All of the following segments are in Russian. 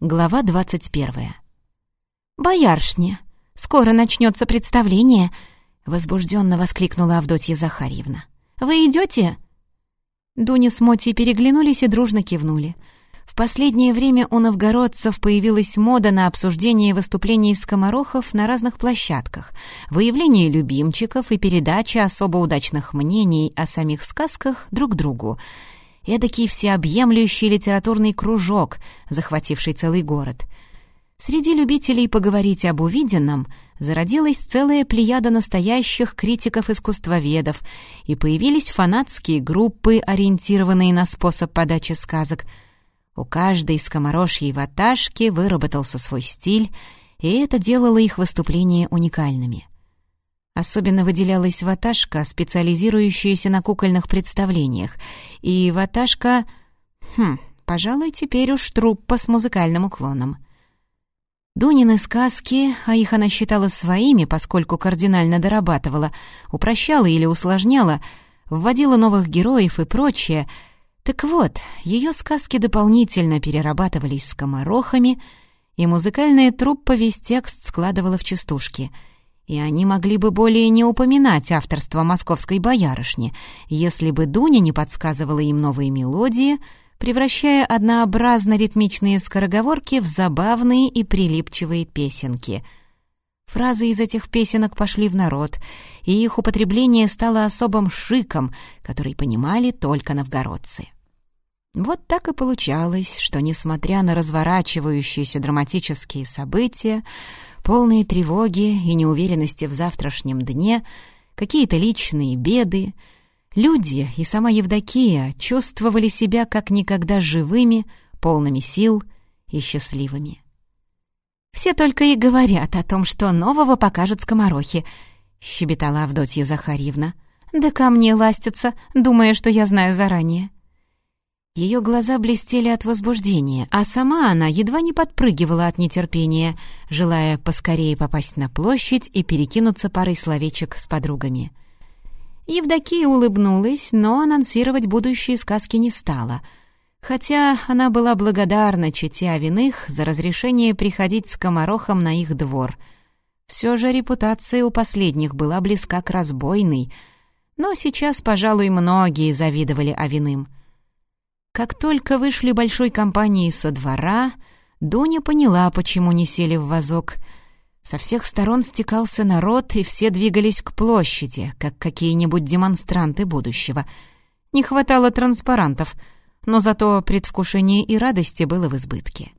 Глава двадцать первая. «Бояршня, скоро начнется представление!» — возбужденно воскликнула Авдотья Захарьевна. «Вы идете?» Дуня с Мотей переглянулись и дружно кивнули. В последнее время у новгородцев появилась мода на обсуждение выступлений скоморохов на разных площадках, выявление любимчиков и передача особо удачных мнений о самих сказках друг другу — эдакий всеобъемлющий литературный кружок, захвативший целый город. Среди любителей поговорить об увиденном зародилась целая плеяда настоящих критиков-искусствоведов, и появились фанатские группы, ориентированные на способ подачи сказок. У каждой скоморожьей ваташки выработался свой стиль, и это делало их выступления уникальными — Особенно выделялась ваташка, специализирующаяся на кукольных представлениях. И ваташка... Хм, пожалуй, теперь уж труппа с музыкальным уклоном. Дунины сказки, а их она считала своими, поскольку кардинально дорабатывала, упрощала или усложняла, вводила новых героев и прочее. Так вот, ее сказки дополнительно перерабатывались скоморохами, и музыкальная труппа весь текст складывала в частушки — и они могли бы более не упоминать авторство московской боярышни, если бы Дуня не подсказывала им новые мелодии, превращая однообразно-ритмичные скороговорки в забавные и прилипчивые песенки. Фразы из этих песенок пошли в народ, и их употребление стало особым шиком, который понимали только новгородцы. Вот так и получалось, что, несмотря на разворачивающиеся драматические события, полные тревоги и неуверенности в завтрашнем дне, какие-то личные беды, люди и сама Евдокия чувствовали себя как никогда живыми, полными сил и счастливыми. «Все только и говорят о том, что нового покажут скоморохи», — щебетала Авдотья Захарьевна. «Да ко мне ластятся, думая, что я знаю заранее». Ее глаза блестели от возбуждения, а сама она едва не подпрыгивала от нетерпения, желая поскорее попасть на площадь и перекинуться парой словечек с подругами. Евдокия улыбнулась, но анонсировать будущие сказки не стала, хотя она была благодарна чете Авиных за разрешение приходить с комарохом на их двор. Все же репутация у последних была близка к разбойной, но сейчас, пожалуй, многие завидовали Авиным — как только вышли большой компанией со двора, Дуня поняла, почему не сели в вазок. Со всех сторон стекался народ, и все двигались к площади, как какие-нибудь демонстранты будущего. Не хватало транспарантов, но зато предвкушение и радости было в избытке.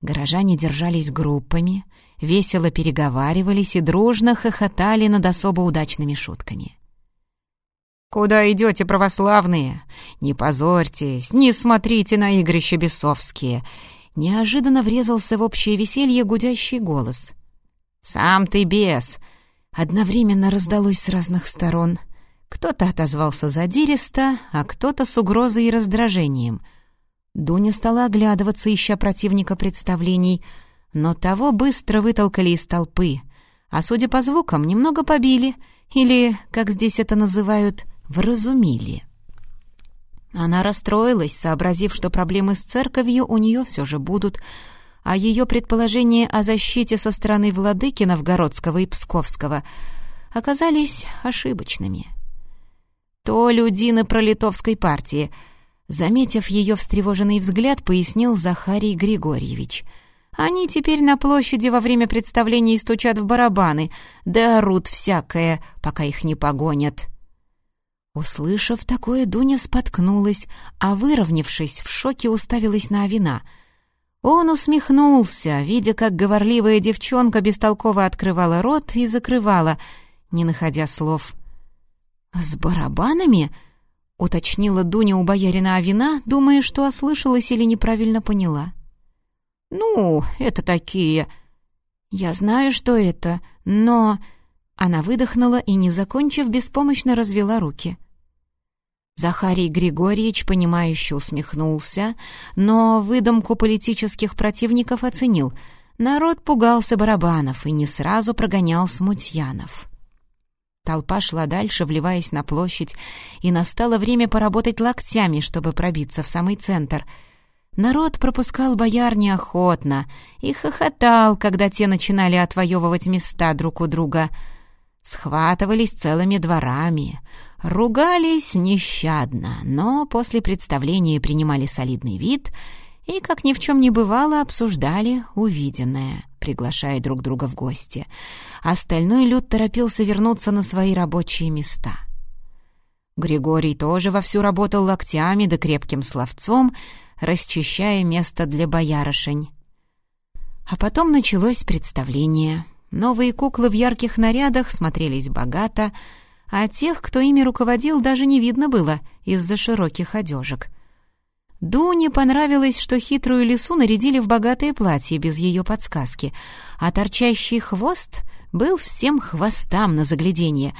Горожане держались группами, весело переговаривались и дружно хохотали над особо удачными шутками. «Куда идете, православные? Не позорьтесь, не смотрите на игрища бесовские!» Неожиданно врезался в общее веселье гудящий голос. «Сам ты бес!» Одновременно раздалось с разных сторон. Кто-то отозвался задиристо, а кто-то с угрозой и раздражением. Дуня стала оглядываться, ища противника представлений, но того быстро вытолкали из толпы, а, судя по звукам, немного побили, или, как здесь это называют, вразумили. Она расстроилась, сообразив, что проблемы с церковью у нее все же будут, а ее предположения о защите со стороны владыки Новгородского и Псковского оказались ошибочными. То людины пролитовской партии, заметив ее встревоженный взгляд, пояснил Захарий Григорьевич. Они теперь на площади во время представлений стучат в барабаны, да орут всякое, пока их не погонят. Услышав такое, Дуня споткнулась, а, выровнявшись, в шоке уставилась на Авина. Он усмехнулся, видя, как говорливая девчонка бестолково открывала рот и закрывала, не находя слов. «С барабанами?» — уточнила Дуня у боярина Авина, думая, что ослышалась или неправильно поняла. «Ну, это такие...» «Я знаю, что это, но...» Она выдохнула и, не закончив, беспомощно развела руки. Захарий Григорьевич, понимающе усмехнулся, но выдумку политических противников оценил. Народ пугался барабанов и не сразу прогонял смутьянов. Толпа шла дальше, вливаясь на площадь, и настало время поработать локтями, чтобы пробиться в самый центр. Народ пропускал бояр неохотно и хохотал, когда те начинали отвоевывать места друг у друга. Схватывались целыми дворами, ругались нещадно, но после представления принимали солидный вид и, как ни в чем не бывало, обсуждали увиденное, приглашая друг друга в гости. Остальной люд торопился вернуться на свои рабочие места. Григорий тоже вовсю работал локтями да крепким словцом, расчищая место для боярышень. А потом началось представление. Новые куклы в ярких нарядах смотрелись богато, а тех, кто ими руководил, даже не видно было из-за широких одежек. Дуне понравилось, что хитрую лису нарядили в богатое платье без ее подсказки, а торчащий хвост был всем хвостам на загляденье.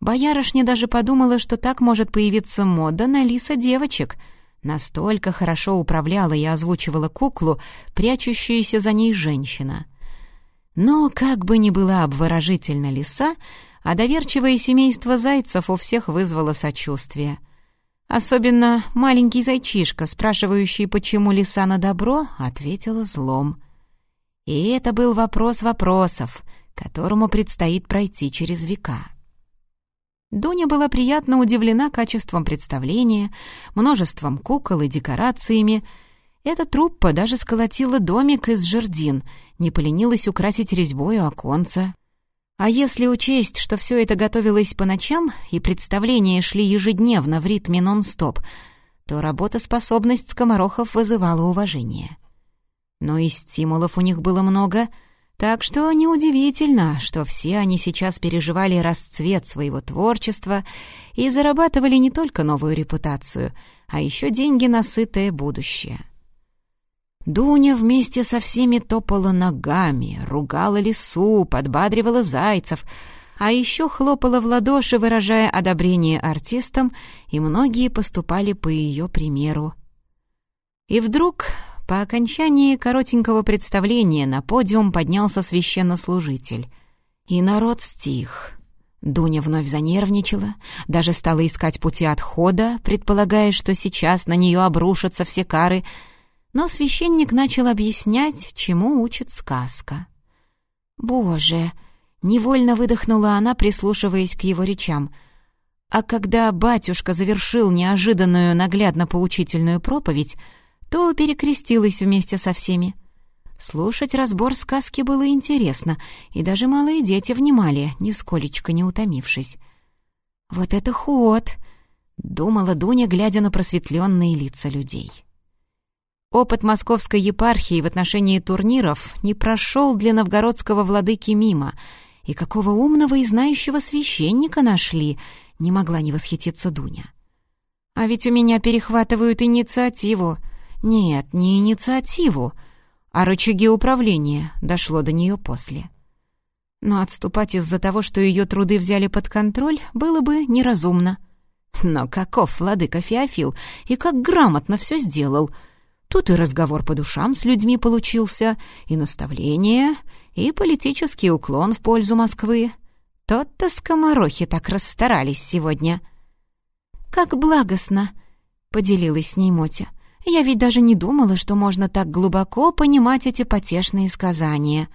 Боярышня даже подумала, что так может появиться мода на лиса девочек — Настолько хорошо управляла и озвучивала куклу, прячущуюся за ней женщина. Но, как бы ни была обворожительна лиса, а доверчивое семейство зайцев у всех вызвало сочувствие. Особенно маленький зайчишка, спрашивающий, почему лиса на добро, ответила злом. И это был вопрос вопросов, которому предстоит пройти через века. Дуня была приятно удивлена качеством представления, множеством кукол и декорациями. Эта труппа даже сколотила домик из жердин, не поленилась украсить резьбою оконца. А если учесть, что все это готовилось по ночам и представления шли ежедневно в ритме нон-стоп, то работоспособность скоморохов вызывала уважение. Но и стимулов у них было много — так что неудивительно, что все они сейчас переживали расцвет своего творчества и зарабатывали не только новую репутацию, а еще деньги на сытое будущее. Дуня вместе со всеми топала ногами, ругала лису, подбадривала зайцев, а еще хлопала в ладоши, выражая одобрение артистам, и многие поступали по ее примеру. И вдруг по окончании коротенького представления на подиум поднялся священнослужитель. И народ стих. Дуня вновь занервничала, даже стала искать пути отхода, предполагая, что сейчас на нее обрушатся все кары, но священник начал объяснять, чему учит сказка. «Боже!» — невольно выдохнула она, прислушиваясь к его речам. А когда батюшка завершил неожиданную наглядно-поучительную проповедь, то перекрестилась вместе со всеми. Слушать разбор сказки было интересно, и даже малые дети внимали, нисколечко не утомившись. «Вот это ход!» — думала Дуня, глядя на просветленные лица людей. Опыт московской епархии в отношении турниров не прошел для новгородского владыки мимо, и какого умного и знающего священника нашли, не могла не восхититься Дуня. «А ведь у меня перехватывают инициативу», нет, не инициативу, а рычаги управления дошло до нее после. Но отступать из-за того, что ее труды взяли под контроль, было бы неразумно. Но каков владыка Феофил и как грамотно все сделал. Тут и разговор по душам с людьми получился, и наставление, и политический уклон в пользу Москвы. Тот-то скоморохи так расстарались сегодня. «Как благостно!» — поделилась с ней Мотя — я ведь даже не думала, что можно так глубоко понимать эти потешные сказания.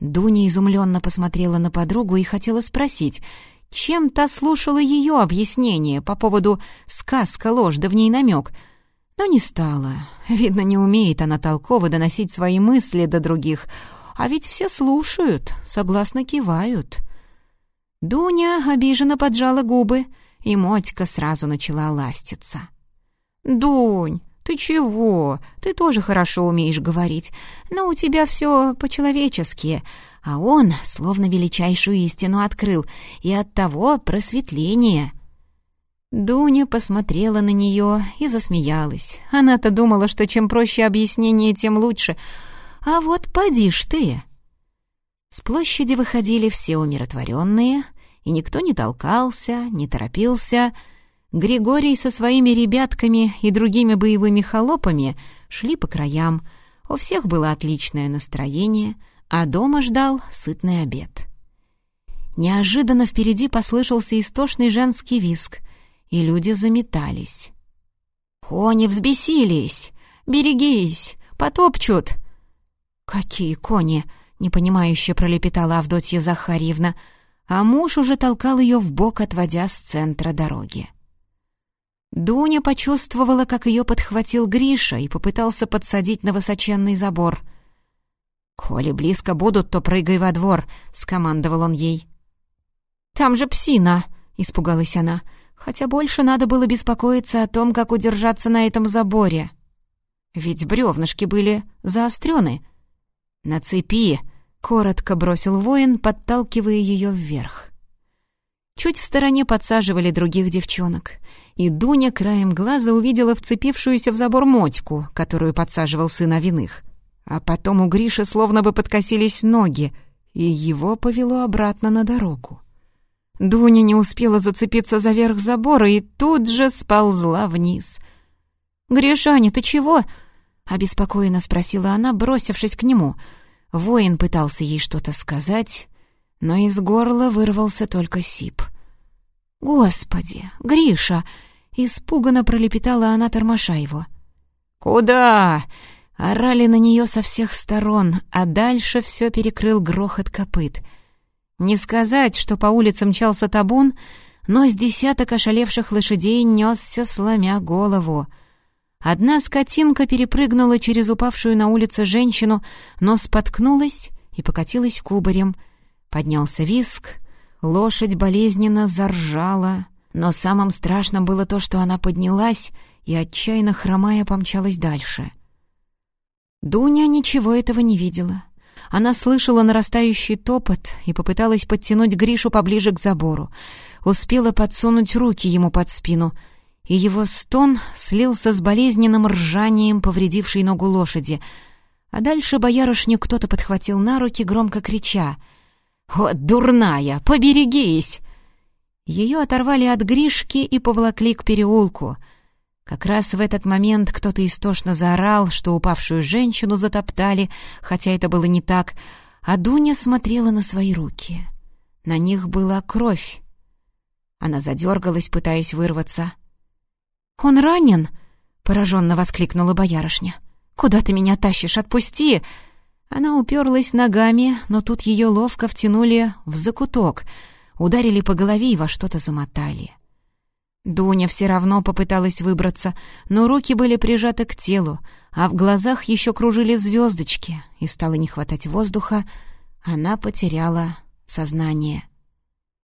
Дуня изумленно посмотрела на подругу и хотела спросить, чем та слушала ее объяснение по поводу «сказка ложь, да в ней намек», но не стала. Видно, не умеет она толково доносить свои мысли до других, а ведь все слушают, согласно кивают. Дуня обиженно поджала губы, и Мотька сразу начала ластиться. «Дунь, ты чего? Ты тоже хорошо умеешь говорить, но у тебя все по-человечески». А он словно величайшую истину открыл, и оттого просветление. Дуня посмотрела на нее и засмеялась. Она-то думала, что чем проще объяснение, тем лучше. А вот поди ж ты. С площади выходили все умиротворенные, и никто не толкался, не торопился, — Григорий со своими ребятками и другими боевыми холопами шли по краям. У всех было отличное настроение, а дома ждал сытный обед. Неожиданно впереди послышался истошный женский виск, и люди заметались. «Кони взбесились! Берегись, потопчут!» «Какие кони!» — непонимающе пролепетала Авдотья Захарьевна, а муж уже толкал ее в бок, отводя с центра дороги. Дуня почувствовала, как ее подхватил Гриша и попытался подсадить на высоченный забор. «Коли близко будут, то прыгай во двор», — скомандовал он ей. «Там же псина!» — испугалась она, хотя больше надо было беспокоиться о том, как удержаться на этом заборе. Ведь бревнышки были заострены. «На цепи!» — коротко бросил воин, подталкивая ее вверх. Чуть в стороне подсаживали других девчонок, и Дуня краем глаза увидела вцепившуюся в забор мотьку, которую подсаживал сын Авиных. А потом у Гриши словно бы подкосились ноги, и его повело обратно на дорогу. Дуня не успела зацепиться за верх забора и тут же сползла вниз. «Гришаня, ты чего?» — обеспокоенно спросила она, бросившись к нему. Воин пытался ей что-то сказать, но из горла вырвался только сип. «Господи, Гриша!» — испуганно пролепетала она, тормоша его. «Куда?» Орали на нее со всех сторон, а дальше все перекрыл грохот копыт. Не сказать, что по улице мчался табун, но с десяток ошалевших лошадей несся, сломя голову. Одна скотинка перепрыгнула через упавшую на улице женщину, но споткнулась и покатилась кубарем. Поднялся виск, лошадь болезненно заржала, но самым страшным было то, что она поднялась и, отчаянно хромая, помчалась дальше — Дуня ничего этого не видела. Она слышала нарастающий топот и попыталась подтянуть Гришу поближе к забору. Успела подсунуть руки ему под спину, и его стон слился с болезненным ржанием, повредившей ногу лошади. А дальше боярышню кто-то подхватил на руки, громко крича. «О, дурная, поберегись!» Ее оторвали от Гришки и поволокли к переулку — как раз в этот момент кто-то истошно заорал, что упавшую женщину затоптали, хотя это было не так, а Дуня смотрела на свои руки. На них была кровь. Она задергалась, пытаясь вырваться. «Он ранен?» — пораженно воскликнула боярышня. «Куда ты меня тащишь? Отпусти!» Она уперлась ногами, но тут ее ловко втянули в закуток, ударили по голове и во что-то замотали. Дуня все равно попыталась выбраться, но руки были прижаты к телу, а в глазах еще кружили звездочки, и стало не хватать воздуха, она потеряла сознание.